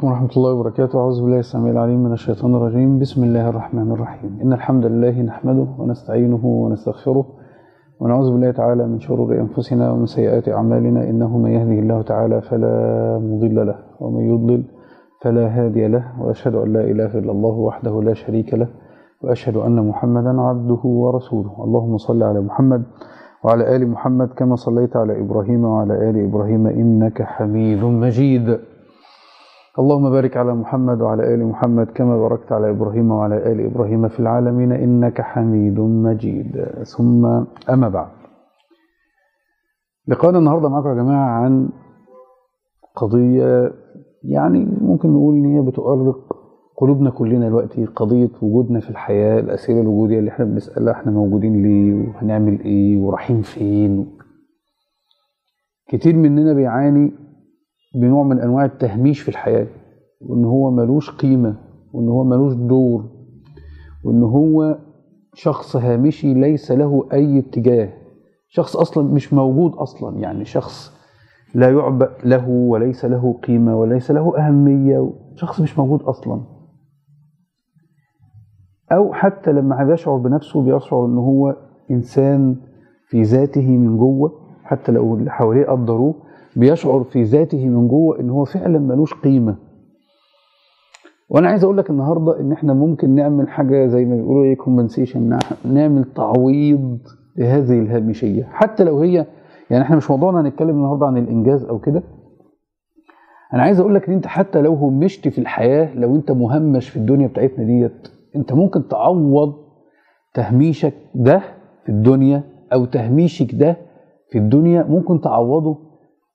عليكم ورحمة الله وبركاته. أعوذ بالله السميع العليم من الشيطان الرجيم. بسم الله الرحمن الرحيم. إن الحمد لله نحمده ونستعينه ونستغفره ونعوذ بالله تعالى من شرور أنفسنا ومن سيئات أعمالنا. إنه من يهده الله تعالى فلا مضل له ومن يضلل فلا هادي له. وأشهد أن لا إله إلا الله وحده لا شريك له. وأشهد أن محمدا عبده ورسوله. اللهم صل على محمد وعلى آل محمد كما صليت على إبراهيم وعلى آل إبراهيم إنك حميد مجيد. اللهم بارك على محمد وعلى آل محمد كما باركت على إبراهيم وعلى آل إبراهيم في العالمين إنك حميد مجيد. ثم أما بعد. لقاءنا النهاردة معكم يا جماعة عن قضية يعني ممكن نقول إن هي بتؤرق قلوبنا كلنا دلوقتي قضية وجودنا في الحياة الأسئلة الوجودية اللي إحنا بنسألها إحنا موجودين ليه؟ وهنعمل إيه؟ ورايحين فين؟ كتير مننا بيعاني بنوع من أنواع التهميش في الحياة وإن هو ملوش قيمة وإن هو ملوش دور وإن هو شخص هامشي ليس له أي اتجاه. شخص أصلا مش موجود أصلا يعني شخص لا يعبأ له وليس له قيمة وليس له أهمية شخص مش موجود أصلا. أو حتى لما بيشعر بنفسه بيشعر إن هو إنسان في ذاته من جوه حتى لو اللي حواليه قدروه بيشعر في ذاته من جوه إن هو فعلا ملوش قيمة. وأنا عايز أقول لك النهارده إن إحنا ممكن نعمل حاجة زي ما بيقولوا إيه كومبنسيشن نعمل تعويض لهذه الهامشية. حتى لو هي يعني إحنا مش موضوعنا هنتكلم النهارده عن الإنجاز أو كده. أنا عايز أقول لك إن أنت حتى لو همشت في الحياة لو أنت مهمش في الدنيا بتاعتنا ديت أنت ممكن تعوض تهميشك ده في الدنيا أو تهميشك ده في الدنيا ممكن تعوضه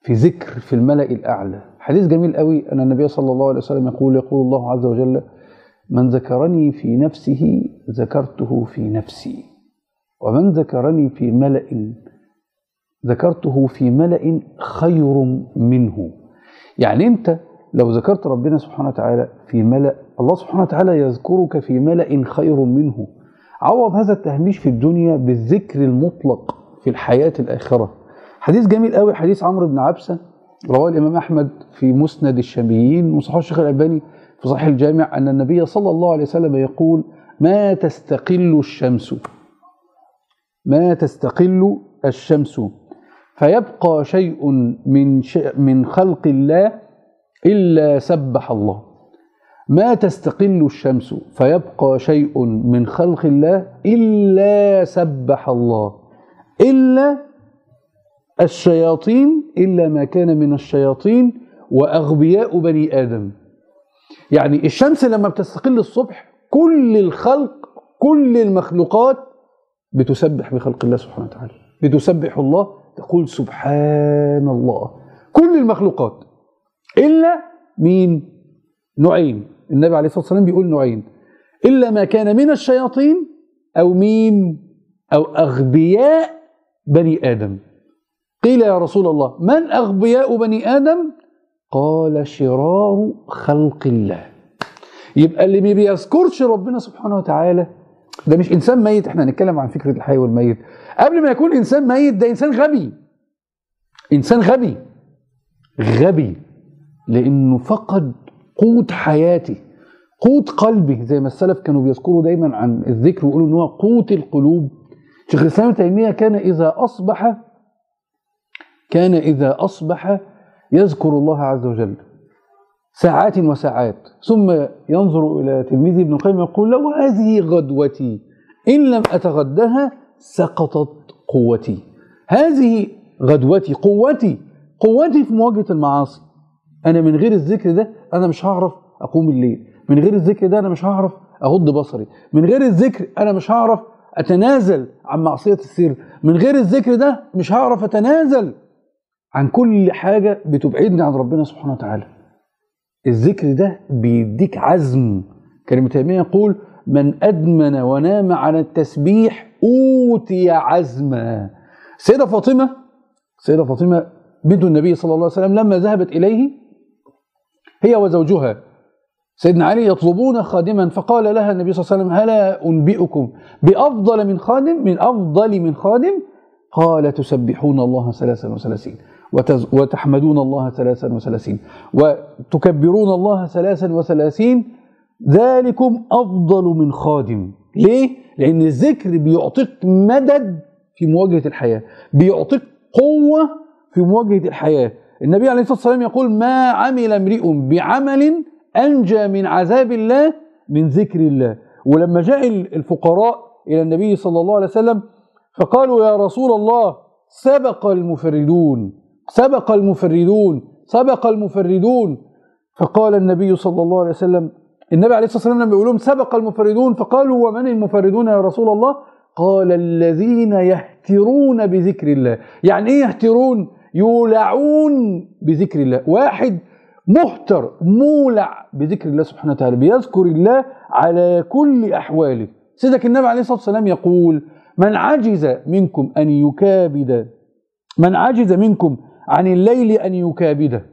في ذكر في الملأ الأعلى. حديث جميل قوي. أن النبي صلى الله عليه وسلم يقول يقول الله عز وجل من ذكرني في نفسه ذكرته في نفسي. ومن ذكرني في ملأ ذكرته في ملأ خير منه. يعني أنت لو ذكرت ربنا سبحانه وتعالى في ملأ الله سبحانه وتعالى يذكرك في ملأ خير منه. عوض هذا التهميش في الدنيا بالذكر المطلق في الحياة الآخرة. حديث جميل قوي حديث عمرو بن عبسة رواه الإمام أحمد في مسند الشاميين وصححه الشيخ الألباني في صحيح الجامع أن النبي صلى الله عليه وسلم يقول ما تستقل الشمس. ما تستقل الشمس. فيبقى شيء من من خلق الله إلا سبح الله. ما تستقل الشمس. فيبقى شيء من خلق الله إلا سبح الله. إلا الشياطين إلا ما كان من الشياطين وأغبياء بني آدم. يعني الشمس لما بتستقل الصبح كل الخلق كل المخلوقات بتسبح بخلق الله سبحانه وتعالى. بتسبح الله تقول سبحان الله. كل المخلوقات. إلا مين؟ نوعين النبي عليه الصلاة والسلام بيقول نوعين إلا ما كان من الشياطين أو مين؟ أو أغبياء بني آدم. قيل يا رسول الله من أغبياء بني آدم؟ قال شرار خلق الله. يبقى اللي ما بيذكرش ربنا سبحانه وتعالى ده مش إنسان ميت إحنا هنتكلم عن فكرة الحي والميت. قبل ما يكون إنسان ميت ده إنسان غبي. إنسان غبي. غبي لأنه فقد قوت حياته قوت قلبه زي ما السلف كانوا بيذكروا دايما عن الذكر ويقولوا إن هو قوت القلوب. شيخ الإسلام تيمية كان إذا أصبح كان إذا أصبح يذكر الله عز وجل ساعات وساعات. ثم ينظر إلى تلميذه ابن القيم يقول له هذه غدوتي. إن لم أتغدها سقطت قوتي. هذه غدوتي قوتي قوتي في مواجهة المعاصي. أنا من غير الذكر ده أنا مش هعرف أقوم الليل. من غير الذكر ده أنا مش هعرف أغض بصري. من غير الذكر أنا مش هعرف أتنازل عن معصية السر. من غير الذكر ده مش هعرف أتنازل. عن كل حاجة بتبعدني عن ربنا سبحانه وتعالى. الذكر ده بيديك عزم. ابن تيمية يقول من أدمن ونام على التسبيح أوتي عزما. سيدة فاطمة سيدة فاطمة بنت النبي صلى الله عليه وسلم لما ذهبت إليه هي وزوجها سيدنا علي يطلبون خادما فقال لها النبي صلى الله عليه وسلم هلا أنبئكم بأفضل من خادم من أفضل من خادم؟ قال تسبحون الله ثلاثا وثلاثين. وتحمدون الله ثلاثا وثلاثين. وتكبرون الله ثلاثا وثلاثين ذلكم أفضل من خادم. ليه؟ لأن الذكر بيعطيك مدد في مواجهة الحياة بيعطيك قوة في مواجهة الحياة. النبي عليه الصلاة والسلام يقول ما عمل امرئ بعمل أنجى من عذاب الله من ذكر الله. ولما جاء الفقراء إلى النبي صلى الله عليه وسلم فقالوا يا رسول الله سبق المفردون. سبق المفردون سبق المفردون. فقال النبي صلى الله عليه وسلم النبي عليه الصلاة والسلام لما يقول لهم سبق المفردون فقالوا ومن المفردون يا رسول الله؟ قال الذين يهترون بذكر الله. يعني إيه يهترون؟ يولعون بذكر الله. واحد مهتر مولع بذكر الله سبحانه وتعالى بيذكر الله على كل أحواله. سيدك النبي عليه الصلاة والسلام يقول من عجز منكم أن يكابد من عجز منكم عن الليل أن يكابده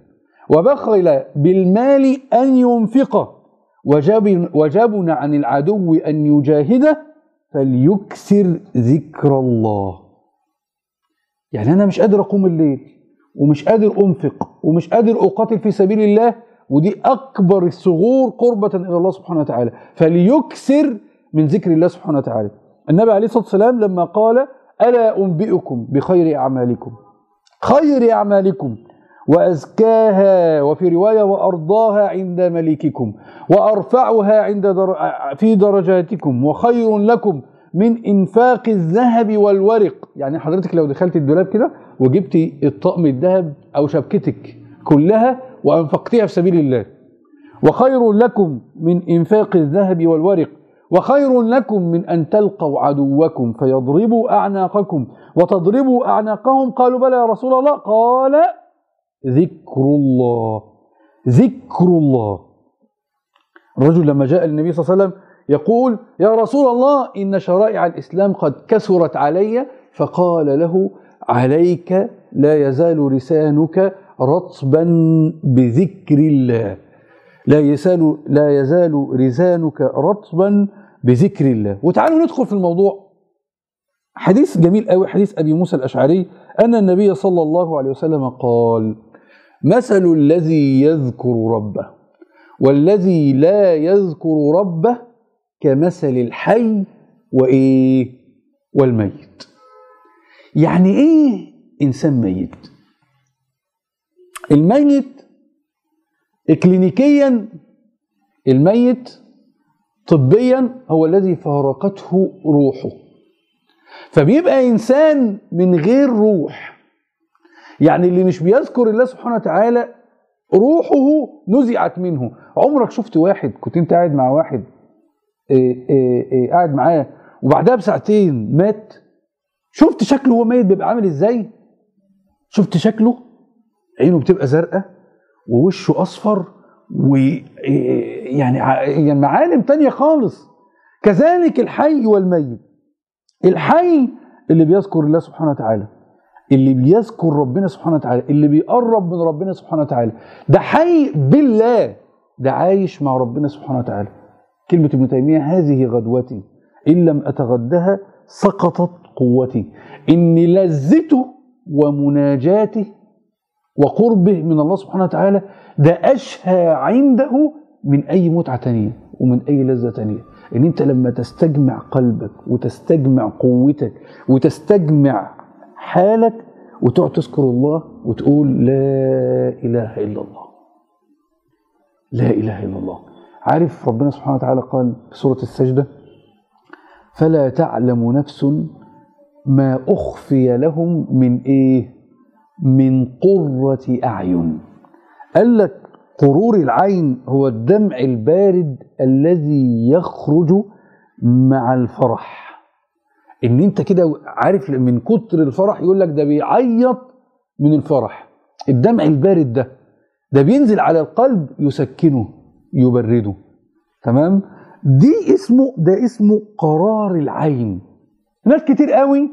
وبخل بالمال أن ينفقه وجب وجبن عن العدو أن يجاهده فليكثر ذكر الله. يعني أنا مش قادر أقوم الليل ومش قادر أنفق ومش قادر أقاتل في سبيل الله ودي أكبر الثغور قربة إلى الله سبحانه وتعالى. فليكثر من ذكر الله سبحانه وتعالى. النبي عليه الصلاة والسلام لما قال ألا أنبئكم بخير أعمالكم؟ خير أعمالكم وأزكاها وفي رواية وأرضاها عند مليككم وأرفعها عند در... في درجاتكم وخير لكم من إنفاق الذهب والورق. يعني حضرتك لو دخلت الدولاب كده وجبتي الطقم الذهب أو شبكتك كلها وأنفقتيها في سبيل الله. وخير لكم من إنفاق الذهب والورق. وخير لكم من أن تلقوا عدوكم فيضربوا أعناقكم وتضربوا أعناقهم. قالوا بلى يا رسول الله. قال ذكر الله. ذكر الله. الرجل لما جاء للنبي صلى الله عليه وسلم يقول يا رسول الله إن شرائع الإسلام قد كثرت علي. فقال له عليك لا يزال لسانك رطبا بذكر الله. لا يزال لا يزال لسانك رطبا بذكر الله. وتعالوا ندخل في الموضوع. حديث جميل قوي حديث أبي موسى الأشعري. أن النبي صلى الله عليه وسلم قال مثل الذي يذكر ربه والذي لا يذكر ربه كمثل الحي وإيه؟ والميت. يعني إيه إنسان ميت؟ الميت كلينيكيا الميت طبيا هو الذي فارقته روحه. فبيبقى إنسان من غير روح. يعني اللي مش بيذكر الله سبحانه وتعالى روحه نزعت منه. عمرك شفت واحد كنت أنت قاعد مع واحد إيه إيه إيه قاعد معاه وبعدها بساعتين مات؟ شفت شكله وهو ميت بيبقى عامل إزاي؟ شفت شكله؟ عينه بتبقى زرقاء ووشه أصفر ويعني يعني معالم تانية خالص. كذلك الحي والميت. الحي اللي بيذكر الله سبحانه وتعالى اللي بيذكر ربنا سبحانه وتعالى اللي بيقرب من ربنا سبحانه وتعالى. ده حي بالله. ده عايش مع ربنا سبحانه وتعالى. كلمة ابن تيمية هذه غدوتي. إن لم أتغدها سقطت قوتي. إن لذته ومناجاته وقربه من الله سبحانه وتعالى ده أشهى عنده من أي متعة تانية ومن أي لذة تانية. إن أنت لما تستجمع قلبك وتستجمع قوتك وتستجمع حالك وتقعد تذكر الله وتقول لا إله إلا الله. لا إله إلا الله. عارف ربنا سبحانه وتعالى قال في سورة السجدة؟ فلا تعلم نفس ما أخفي لهم من إيه؟ من قرة أعين. قال لك قرور العين هو الدمع البارد الذي يخرج مع الفرح. إن أنت كده عارف من كتر الفرح يقول لك ده بيعيط من الفرح. الدمع البارد ده ده بينزل على القلب يسكنه يبرده. تمام؟ دي اسمه ده اسمه قرار العين. ناس كتير قوي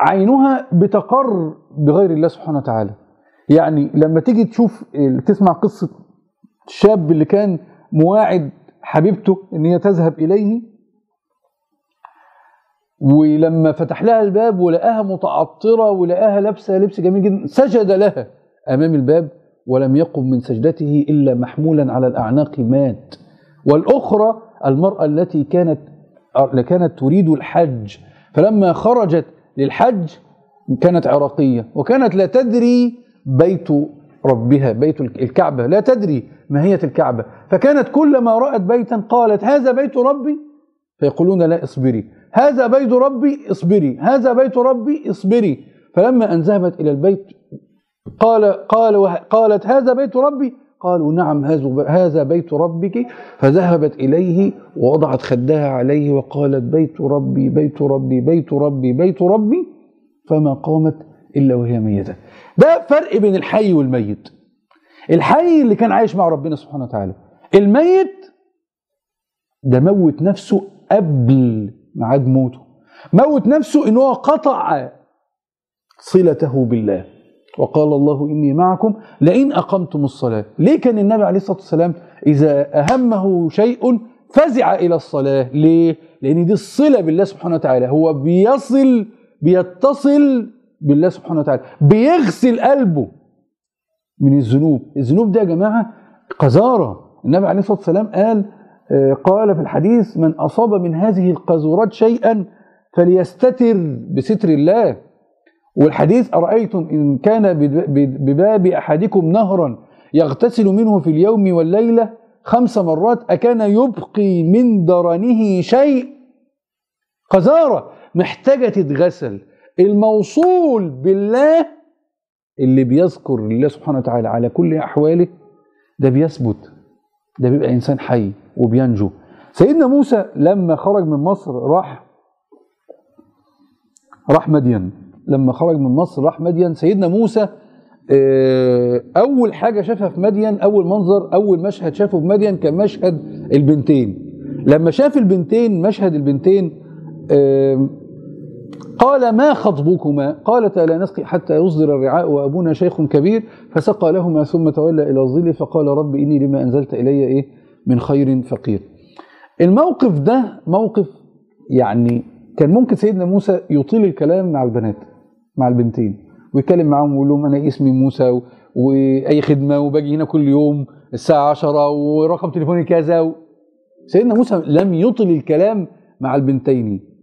عينها بتقر بغير الله سبحانه وتعالى. يعني لما تيجي تشوف تسمع قصة الشاب اللي كان مواعد حبيبته إن هي تذهب إليه ولما فتح لها الباب ولقاها متعطرة ولقاها لابسة لبس جميل جدا سجد لها أمام الباب ولم يقم من سجدته إلا محمولا على الأعناق مات. والأخرى المرأة التي كانت كانت تريد الحج فلما خرجت للحج كانت عراقية وكانت لا تدري بيت ربها بيت الكعبة لا تدري ماهية الكعبة. فكانت كلما رأت بيتا قالت هذا بيت ربي؟ فيقولون لا اصبري. هذا بيت ربي؟ اصبري. هذا بيت ربي؟ اصبري. فلما أن ذهبت إلى البيت قال قال قالت هذا بيت ربي؟ قالوا نعم هذا بيت ربك. فذهبت إليه ووضعت خدها عليه وقالت بيت ربي بيت ربي بيت ربي بيت ربي. فما قامت إلا وهي ميتة. ده فرق بين الحي والميت. الحي اللي كان عايش مع ربنا سبحانه وتعالى الميت ده موت نفسه قبل ميعاد موته. موت نفسه إن هو قطع صلته بالله. وقال الله إني معكم لئن أقمتم الصلاة. ليه كان النبي عليه الصلاة والسلام إذا أهمه شيء فزع إلى الصلاة؟ ليه؟ لأن دي الصلة بالله سبحانه وتعالى. هو بيصل بيتصل بالله سبحانه وتعالى. بيغسل قلبه من الذنوب. الذنوب دي يا جماعة قذارة. النبي عليه الصلاة والسلام قال قال في الحديث من أصاب من هذه القذورات شيئا فليستتر بستر الله. والحديث أرأيتم إن كان بباب أحدكم نهرا يغتسل منه في اليوم والليلة خمس مرات أكان يبقي من درنه شيء؟ قذارة محتاجة تتغسل الموصول بالله اللي بيذكر الله سبحانه وتعالى على كل أحواله ده بيثبت. ده بيبقى إنسان حي وبينجو. سيدنا موسى لما خرج من مصر راح راح مدين. لما خرج من مصر راح مدين سيدنا موسى أول حاجة شافها في مدين أول منظر أول مشهد شافه في مدين كان مشهد البنتين. لما شاف البنتين مشهد البنتين قال ما خطبكما؟ قالتا لا نسقي حتى يصدر الرعاء وأبونا شيخ كبير. فسقى لهما ثم تولى إلى الظل فقال رب إني لما أنزلت إلي إيه؟ من خير فقير. الموقف ده موقف يعني كان ممكن سيدنا موسى يطيل الكلام مع البنات. مع البنتين. ويتكلم معاهم ويقول لهم أنا اسمي موسى وأي خدمة وباجي هنا كل يوم الساعة 10 ورقم تليفوني كذا و... سيدنا موسى لم يطل الكلام مع البنتين.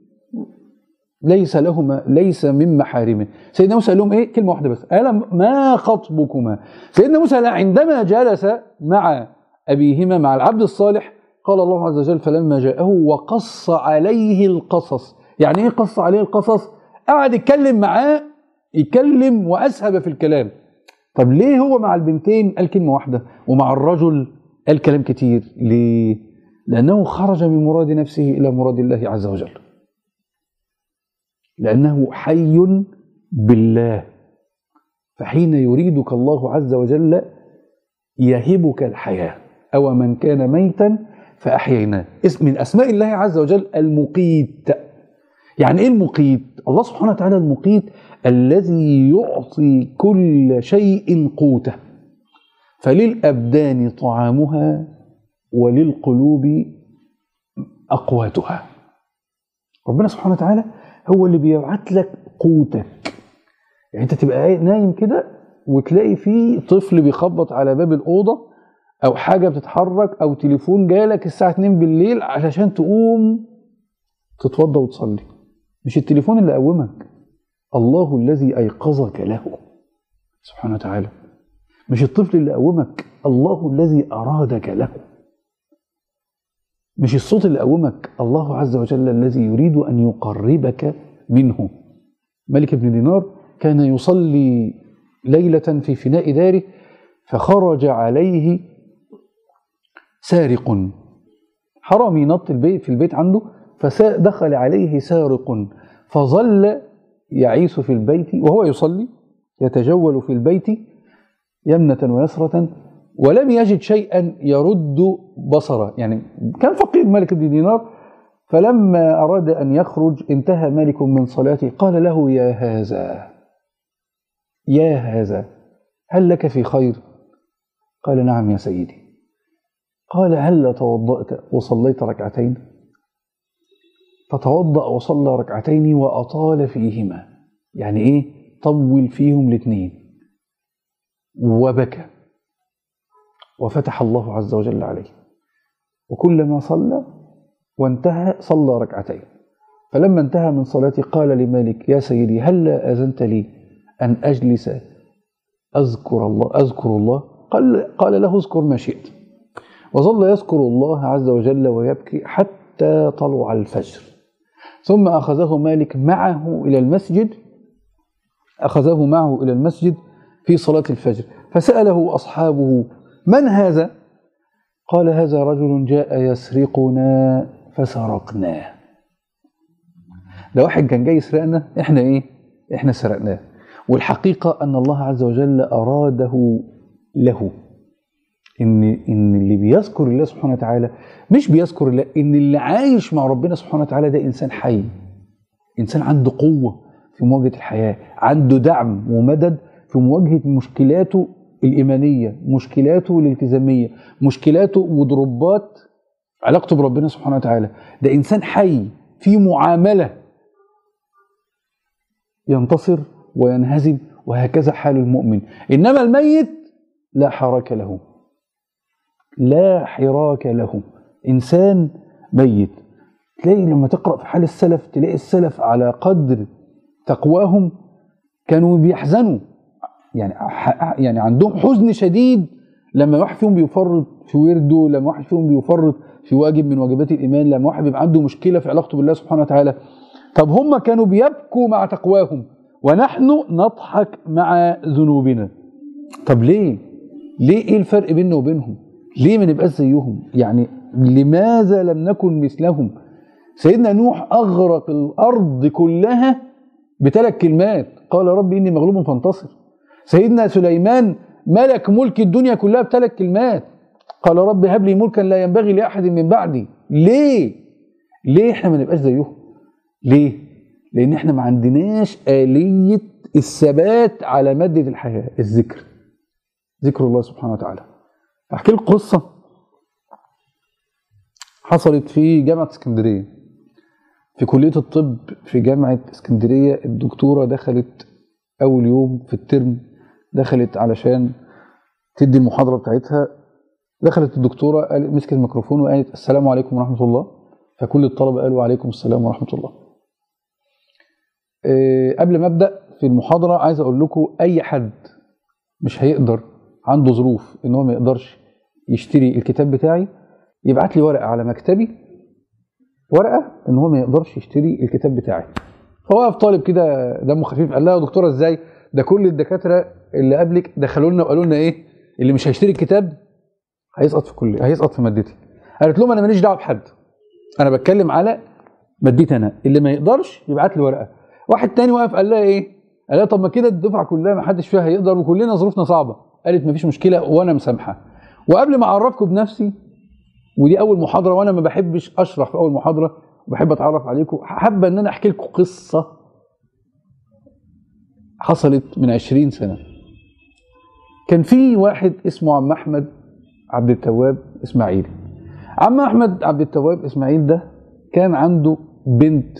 ليس لهما ليس من محارمه. سيدنا موسى قال لهم إيه؟ كلمة واحدة بس. قال ما خطبكما؟ سيدنا موسى عندما جلس مع أبيهما مع العبد الصالح قال الله عز وجل فلما جاءه وقص عليه القصص. يعني إيه قص عليه القصص؟ قعد يتكلم معاه يتكلم وأسهب في الكلام. طب ليه هو مع البنتين قال كلمة واحدة ومع الرجل قال كلام كتير؟ ليه؟ لأنه خرج من مراد نفسه إلى مراد الله عز وجل. لأنه حي بالله. فحين يريدك الله عز وجل يهبك الحياة. أو من كان ميتا فأحييناه. اسم من أسماء الله عز وجل المقيت. يعني إيه المقيت؟ الله سبحانه وتعالى المقيت الذي يعطي كل شيء قوته. فللأبدان طعامها وللقلوب أقواتها. ربنا سبحانه وتعالى هو اللي بيبعت لك قوتك. يعني أنت تبقى نايم كده وتلاقي في طفل بيخبط على باب الأوضة أو حاجة بتتحرك أو تليفون جالك الساعة 2 بالليل علشان تقوم تتوضى وتصلي. مش التليفون اللي قومك. الله الذي أيقظك له. سبحانه وتعالى. مش الطفل اللي قومك الله الذي أرادك له. مش الصوت اللي قومك الله عز وجل الذي يريد أن يقربك منه. ملك بن دينار كان يصلي ليلة في فناء داره فخرج عليه سارق. حرامي نط البيت في البيت عنده فدخل عليه سارق فظل يعيش في البيت وهو يصلي يتجول في البيت يمنة ويسرة ولم يجد شيئا يرد بصره. يعني كان فقير مالك بن دينار فلما أراد أن يخرج انتهى مالك من صلاته قال له يا هذا يا هذا هل لك في خير؟ قال نعم يا سيدي. قال هل توضأت وصليت ركعتين؟ فتوضأ وصلى ركعتين وأطال فيهما. يعني إيه؟ طول فيهم الاثنين. وبكى. وفتح الله عز وجل عليه. وكلما صلى وانتهى صلى ركعتين. فلما انتهى من صلاته قال لمالك يا سيدي هلا أذنت لي أن أجلس أذكر الله أذكر الله. قال, قال له اذكر ما شئت. وظل يذكر الله عز وجل ويبكي حتى طلع الفجر. ثم أخذه مالك معه إلى المسجد أخذه معه إلى المسجد في صلاة الفجر. فسأله أصحابه من هذا؟ قال هذا رجل جاء يسرقنا فسرقناه. ده واحد كان جاي يسرقنا إحنا إيه؟ إحنا سرقناه. والحقيقة أن الله عز وجل أراده له. إن إن اللي بيذكر الله سبحانه وتعالى مش بيذكر الله إن اللي عايش مع ربنا سبحانه وتعالى ده إنسان حي. إنسان عنده قوة في مواجهة الحياة عنده دعم ومدد في مواجهة مشكلاته الإيمانية مشكلاته الالتزامية مشكلاته وضربات علاقته بربنا سبحانه وتعالى. ده إنسان حي في معاملة ينتصر وينهزم وهكذا حال المؤمن. إنما الميت لا حراك له. لا حراك له. إنسان ميت. تلاقي لما تقرأ في حال السلف تلاقي السلف على قدر تقواهم كانوا بيحزنوا. يعني يعني عندهم حزن شديد لما واحد فيهم بيفرط في ورده لما واحد فيهم بيفرط في واجب من واجبات الإيمان لما واحد بيبقى عنده مشكلة في علاقته بالله سبحانه وتعالى. طب هم كانوا بيبكوا مع تقواهم. ونحن نضحك مع ذنوبنا. طب ليه؟ ليه إيه الفرق بيننا وبينهم؟ ليه ما نبقاش زيهم؟ يعني لماذا لم نكن مثلهم؟ سيدنا نوح أغرق الأرض كلها بثلاث كلمات. قال ربي إني مغلوب فانتصر. سيدنا سليمان ملك ملك الدنيا كلها بثلاث كلمات. قال رب هب لي ملكا لا ينبغي لأحد من بعدي. ليه؟ ليه إحنا ما نبقاش زيهم؟ ليه؟ لأن إحنا ما عندناش آلية الثبات على مادة الحياة الذكر. ذكر الله سبحانه وتعالى. أحكي لكم قصة حصلت في جامعة اسكندرية. في كلية الطب في جامعة اسكندرية الدكتورة دخلت أول يوم في الترم دخلت علشان تدي المحاضرة بتاعتها. دخلت الدكتورة قال مسكت الميكروفون وقالت السلام عليكم ورحمة الله. فكل الطلبة قالوا عليكم السلام ورحمة الله. أه قبل ما أبدأ في المحاضرة عايز أقول لكم أي حد مش هيقدر عنده ظروف إن هو ما يقدرش يشتري الكتاب بتاعي يبعت لي ورقة على مكتبي ورقة إن هو ما يقدرش يشتري الكتاب بتاعي. فوقف طالب كده دمه خفيف قال لها يا دكتورة إزاي؟ ده كل الدكاترة اللي قبلك دخلوا لنا وقالوا لنا إيه؟ اللي مش هيشتري الكتاب هيسقط في كل هيسقط في مادتي. قالت لهم أنا ماليش دعوة بحد أنا بتكلم على مادتي أنا اللي ما يقدرش يبعت لي ورقة. واحد تاني واقف قال لها إيه؟ قال لها طب ما كده الدفعة كلها ما حدش فيها هيقدر وكلنا ظروفنا صعبة. قالت مفيش مشكلة وأنا مسامحة. وقبل ما اعرفكم بنفسي ودي اول محاضرة وأنا ما بحبش اشرح في اول محاضرة وبحب اتعرف عليكم حابة ان أنا احكي لكم قصة حصلت من 20 سنة. كان في واحد اسمه عم احمد عبد التواب اسماعيل. عم احمد عبد التواب اسماعيل ده كان عنده بنت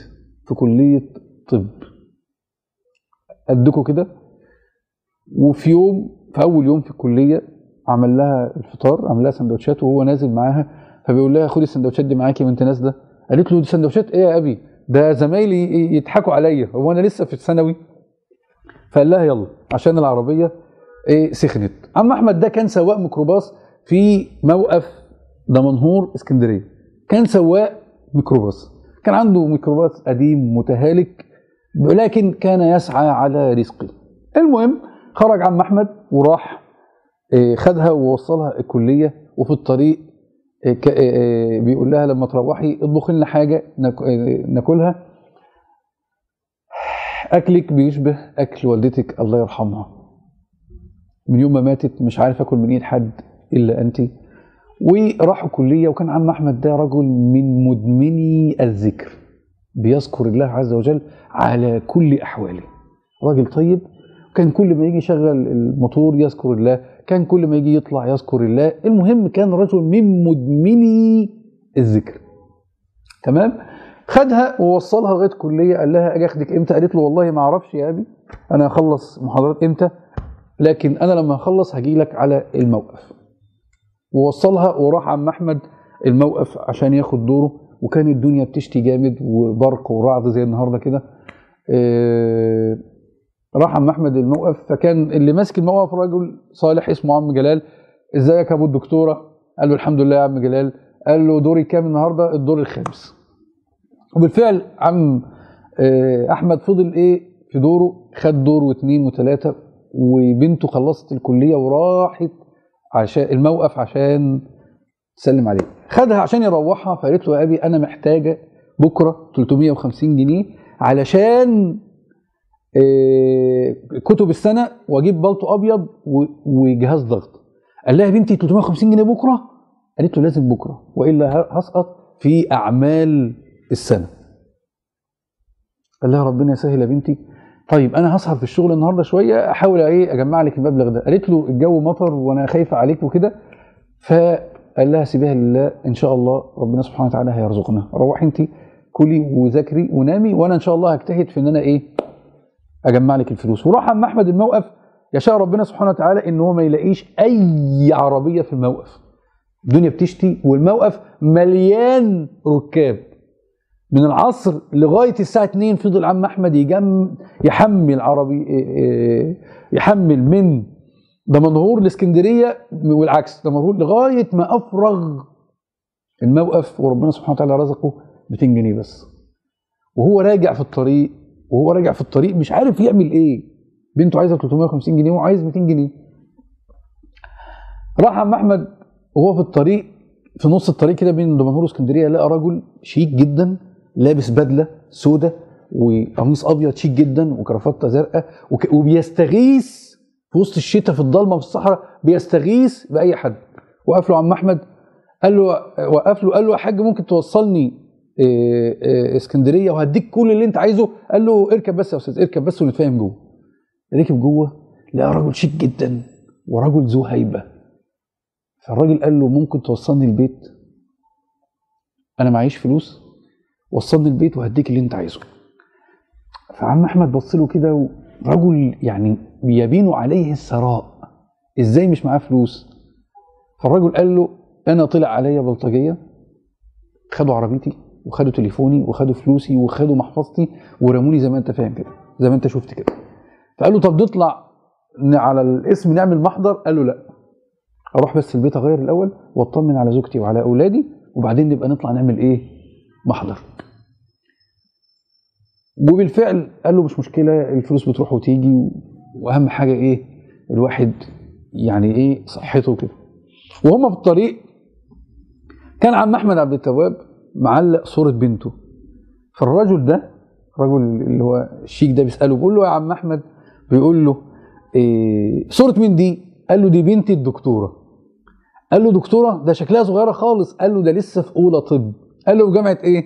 في كلية طب. قدكوا كده؟ وفي يوم في أول يوم في الكلية عمل لها الفطار عمل لها سندوتشات وهو نازل معاها فبيقول لها خدي السندوتشات دي معاكي وانت نازلة. قالت له سندوتشات إيه يا أبي؟ ده زمايلي يضحكوا عليا. هو أنا لسه في الثانوي؟ فقال لها يلا عشان العربية إيه سخنت. عم أحمد ده كان سواق ميكروباص في موقف دمنهور اسكندرية. كان سواق ميكروباص. كان عنده ميكروباص قديم متهالك ولكن كان يسعى على رزقه. المهم خرج عم أحمد وراح خدها ووصلها الكلية وفي الطريق بيقول لها لما تروحي اطبخي لنا حاجة ناكلها. أكلك بيشبه أكل والدتك الله يرحمها. من يوم ما ماتت مش عارف آكل من إيد حد إلا أنت. وراحوا كليه وكان عم أحمد ده رجل من مدمني الذكر بيذكر الله عز وجل على كل أحواله. راجل طيب كان كل ما يجي يشغل الموتور يذكر الله كان كل ما يجي يطلع يذكر الله. المهم كان رجل من مدمني الذكر. تمام؟ خدها ووصلها لغاية كلية قال لها أجي أخدك إمتى؟ قالت له والله ما أعرفش يا أبي أنا هخلص محاضرات إمتى؟ لكن أنا لما اخلص هجي لك على الموقف. ووصلها وراح عم أحمد الموقف عشان ياخد دوره وكان الدنيا بتشتي جامد وبرق ورعد زي النهارده كده. آه، راح عم أحمد الموقف فكان اللي ماسك الموقف رجل صالح اسمه عم جلال. إزيك يا أبو الدكتورة؟ قال له الحمد لله يا عم جلال. قال له دوري كام النهارده؟ الدور الخامس. وبالفعل عم آه، أحمد فضل إيه؟ في دوره خد دور واثنين وثلاثه وبنته خلصت الكلية وراحت عشان الموقف عشان تسلم عليه. خدها عشان يروحها فقالت له يا أبي أنا محتاجة بكرة 350 جنيه علشان آه، كتب السنة وأجيب بلطو أبيض وجهاز ضغط. قال لها يا بنتي 350 جنيه بكرة؟ قالت له لازم بكرة وإلا هسقط في أعمال السنة. قال لها ربنا يسهل يا بنتي. طيب أنا هسهر في الشغل النهارده شوية أحاول إيه أجمع لك المبلغ ده. قالت له الجو مطر وأنا خايفة عليك وكده. فقال لها سيبيها لله إن شاء الله ربنا سبحانه وتعالى هيرزقنا. روحي انت كلي وذاكري ونامي وأنا إن شاء الله هجتهد في إن أنا إيه أجمع لك الفلوس. وراح عم أحمد الموقف يشاء ربنا سبحانه وتعالى إن هو ما يلاقيش أي عربية في الموقف. الدنيا بتشتي والموقف مليان ركاب. من العصر لغاية الساعة 2 فضل عم أحمد يجم يحمل عربي إيه إيه يحمل من دمنهور لإسكندرية والعكس دمنهور لغاية ما أفرغ الموقف وربنا سبحانه وتعالى رزقه 200 جنيه بس. وهو راجع في الطريق وهو راجع في الطريق مش عارف يعمل إيه. بنته عايزة 350 جنيه وعايز 200 جنيه. راح عم أحمد وهو في الطريق في نص الطريق كده بين دمنهور وإسكندرية لقى رجل شيك جدا لابس بدلة سودة وقميص أبيض شيك جدا وكرافته زرقاء وبيستغيث في وسط الشتاء في الضلمة في الصحراء بيستغيث بأي حد. وقف له عم أحمد قال له وقف له قال له يا حاج ممكن توصلني؟ اسكندرية وهديك كل اللي انت عايزه. قال له اركب بس يا أستاذ اركب بس ونتفاهم جوه. ركب جوه لقى رجل شيك جدا ورجل ذو هيبة. فالراجل قال له ممكن توصلني البيت؟ أنا معيش فلوس وصلني البيت وهديك اللي انت عايزه. فعم أحمد بص له كده رجل يعني يبين عليه الثراء. إزاي مش معاه فلوس؟ فالرجل قال له أنا طلع عليا بلطجية خدوا عربيتي. وخدوا تليفوني وخدوا فلوسي وخدوا محفظتي ورموني زي ما انت فاهم كده زي ما انت شفت كده. فقال له طب نطلع على الاسم نعمل محضر؟ قال له لا. أروح بس البيت اغير الأول واطمن على زوجتي وعلى اولادي وبعدين نبقى نطلع نعمل إيه؟ محضر. وبالفعل قال له مش مشكلة الفلوس بتروح وتيجي وأهم حاجة إيه؟ الواحد يعني إيه؟ صحته كده وهم في الطريق كان عم أحمد عبد التواب معلق صورة بنته. فالرجل ده الرجل اللي هو الشيك ده بيسأله بيقول له يا عم أحمد بيقول له إيه صورة مين دي؟ قال له دي بنتي الدكتورة. قال له دكتورة ده شكلها صغيرة خالص. قال له ده لسه في أولى طب. قال له جامعة إيه؟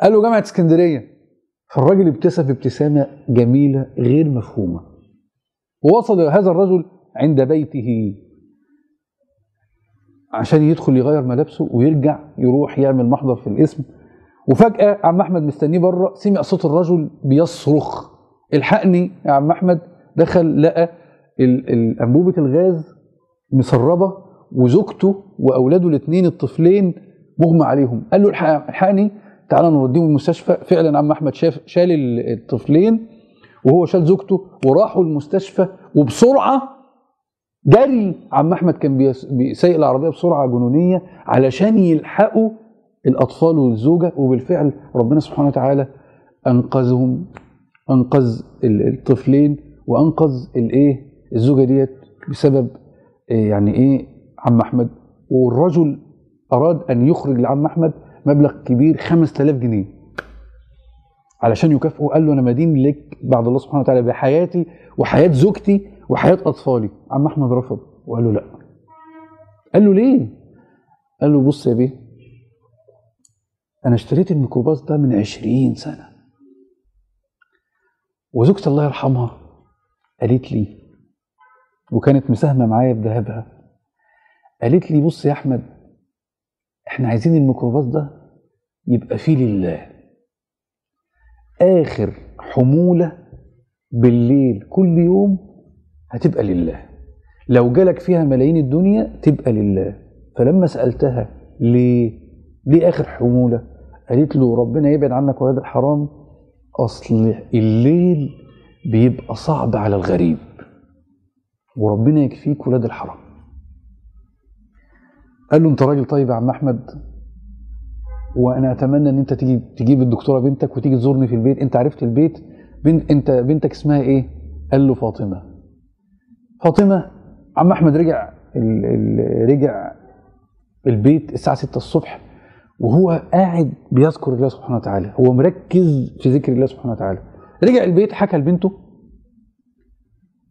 قال له جامعة اسكندرية. فالراجل ابتسم ابتسامة جميلة غير مفهومة. ووصل هذا الرجل عند بيته. عشان يدخل يغير ملابسه ويرجع يروح يعمل محضر في الاسم. وفجأة عم أحمد مستنيه بره سمع صوت الرجل بيصرخ. الحقني يا عم أحمد. دخل لقى أنبوبة الغاز مسربة وزوجته وأولاده الاثنين الطفلين مغمى عليهم. قال له الحق- الحقني تعالى نوديهم المستشفى. فعلا عم أحمد شاف شال ال- الطفلين وهو شال زوجته وراحوا المستشفى. وبسرعة جري عم أحمد كان بيس- بيسايق العربية بسرعة جنونية علشان يلحقوا الأطفال والزوجة وبالفعل ربنا سبحانه وتعالى أنقذهم أنقذ ال- الطفلين وأنقذ الإيه الزوجة ديت بسبب إيه يعني إيه عم أحمد. والرجل أراد أن يخرج لعم أحمد مبلغ كبير 5000 جنيه. علشان يكافئه قال له أنا مدين لك بعد الله سبحانه وتعالى بحياتي وحياة زوجتي وحياه اطفالي. عم أحمد رفض وقال له لا. قال له ليه؟ قال له بص يا بيه أنا اشتريت الميكروباص ده من عشرين سنة. وزوجتي الله يرحمها قالت لي وكانت مساهمة معايا بذهبها قالت لي بص يا أحمد إحنا عايزين الميكروباص ده يبقى فيه لله. آخر حمولة بالليل كل يوم هتبقى لله. لو جالك فيها ملايين الدنيا تبقى لله. فلما سألتها ليه؟ ليه آخر حمولة؟ قالت له ربنا يبعد عنك ولاد الحرام. أصل الليل بيبقى صعب على الغريب. وربنا يكفيك ولاد الحرام. قال له انت راجل طيب يا عم أحمد. وأنا أتمنى إن أنت تيجي تجيب الدكتورة بنتك وتيجي تزورني في البيت. أنت عرفت البيت؟ بنت انت بنتك اسمها إيه؟ قال له فاطمة. فاطمة عم أحمد رجع ال... ال... رجع البيت الساعة 6 الصبح وهو قاعد بيذكر الله سبحانه وتعالى هو مركز في ذكر الله سبحانه وتعالى. رجع البيت حكى لبنته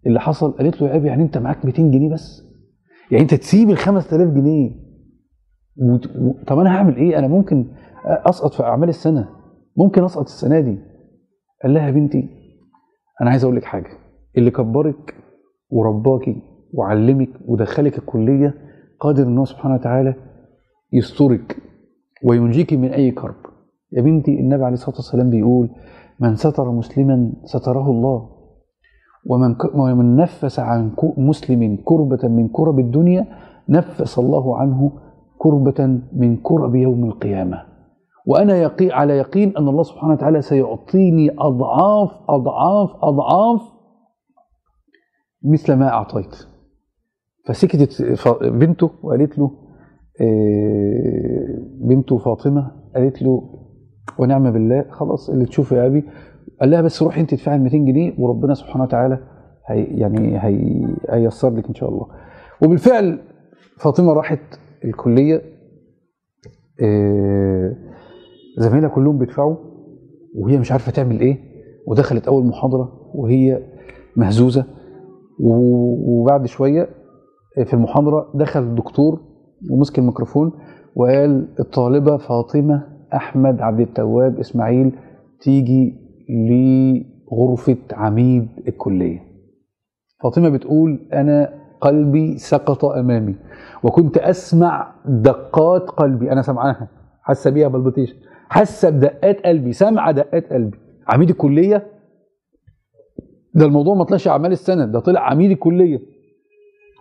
اللي حصل قالت له يا أبي يعني أنت معاك 200 جنيه بس؟ يعني أنت تسيب ال 5000 جنيه. طب أنا هعمل إيه؟ أنا ممكن أسقط في أعمال السنة ممكن أسقط السنة دي. قال لها يا بنتي أنا عايز أقول لك حاجة اللي كبرك ورباكي وعلمك ودخلك الكلية قادر هو سبحانه وتعالى يسترك وينجيك من أي كرب. يا بنتي النبي عليه الصلاة والسلام بيقول من ستر مسلما ستره الله ومن ومن نفس عن مسلم كربة من كرب الدنيا نفس الله عنه كربة من كرب يوم القيامة. وأنا يقي على يقين أن الله سبحانه وتعالى سيعطيني أضعاف أضعاف أضعاف مثل ما أعطيت. فسكتت بنته وقالت له بنته فاطمة قالت له ونعم بالله خلاص اللي تشوفه يا أبي. قال لها بس روحي ادفعي ال 200 جنيه وربنا سبحانه وتعالى هي يعني هي هيسر لك إن شاء الله. وبالفعل فاطمة راحت الكلية زمايلها كلهم بيدفعوا وهي مش عارفة تعمل إيه ودخلت أول محاضرة وهي مهزوزة. وبعد شوية في المحاضرة دخل الدكتور ومسك الميكروفون وقال الطالبة فاطمة أحمد عبد التواب إسماعيل تيجي لغرفة عميد الكلية. فاطمة بتقول أنا قلبي سقط أمامي وكنت أسمع دقات قلبي. أنا سمعاها حاسة بيها بلبطيش حاسة بدقات قلبي سامعة دقات قلبي. عميد الكلية ده الموضوع ما طلعش أعمال السنة ده طلع عميد الكلية.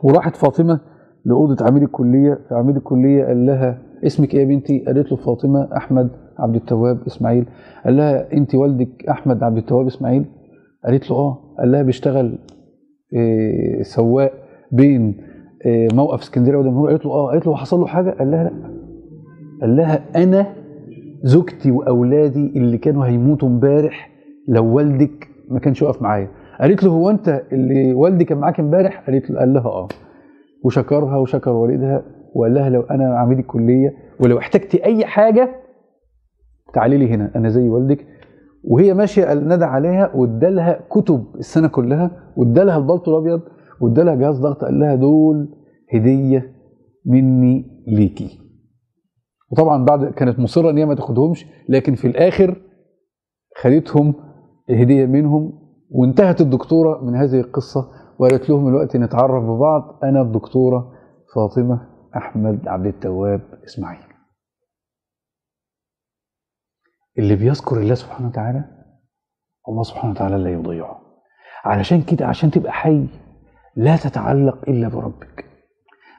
وراحت فاطمة لأوضة عميد الكلية فعميد الكلية قال لها اسمك إيه يا بنتي؟ قالت له فاطمة أحمد عبد التواب إسماعيل. قال لها انت والدك أحمد عبد التواب إسماعيل؟ قالت له آه. قال لها بيشتغل إيه سواق بين إيه موقف اسكندرية ودمهور قالت له آه. قالت له حصل له حاجة؟ قال لها لا. قال لها أنا زوجتي وأولادي اللي كانوا هيموتوا امبارح لو والدك ما كانش واقف معايا. قالت له هو أنت اللي والدي كان معاك امبارح؟ قالت له قال لها آه. وشكرها وشكر والدها وقال لها لو أنا عميد الكلية ولو احتجتي أي حاجة تعالي لي هنا أنا زي والدك. وهي ماشية ندى عليها وادالها كتب السنة كلها وادالها البلطو الأبيض وادالها جهاز ضغط قال لها دول هدية مني ليكي. وطبعا بعد كانت مصرة إن هي ما تاخدهمش لكن في الآخر خدتهم هدية منهم وانتهت الدكتورة من هذه القصة وقالت لهم الوقت نتعرف ببعض. أنا الدكتورة فاطمة أحمد عبد التواب إسماعيل. اللي بيذكر الله سبحانه وتعالى الله سبحانه وتعالى لا يضيعه. علشان كده عشان تبقى حي لا تتعلق إلا بربك.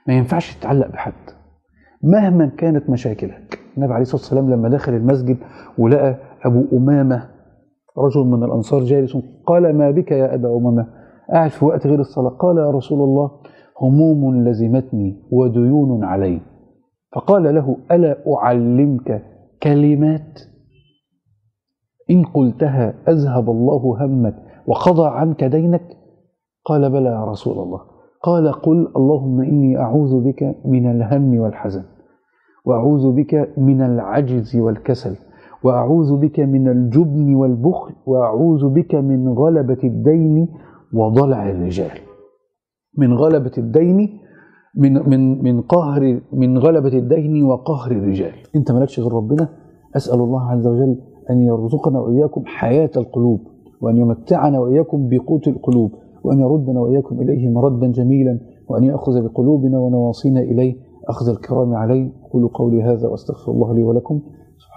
ما ينفعش تتعلق بحد. مهما كانت مشاكلك النبي عليه الصلاة والسلام لما دخل المسجد ولقى أبو أمامة رجل من الأنصار جالس قال ما بك يا أبا أمامة؟ قاعد في وقت غير الصلاة. قال يا رسول الله هموم لزمتني وديون علي. فقال له ألا أعلمك كلمات؟ إن قلتها أذهب الله همك وقضى عنك دينك؟ قال بلى يا رسول الله. قال قل اللهم إني أعوذ بك من الهم والحزن وأعوذ بك من العجز والكسل. وأعوذ بك من الجبن والبخل وأعوذ بك من غلبة الدين وضلع الرجال. من غلبة الدين من من من قهر من غلبة الدين وقهر الرجال. أنت مالكش غير ربنا أسأل الله عز وجل أن يرزقنا وإياكم حياة القلوب وأن يمتعنا وإياكم بقوت القلوب وأن يردنا وإياكم إليه مردا جميلا وأن يأخذ بقلوبنا ونواصينا إليه. أخذ الكرام عليه قولوا قولي هذا وأستغفر الله لي ولكم.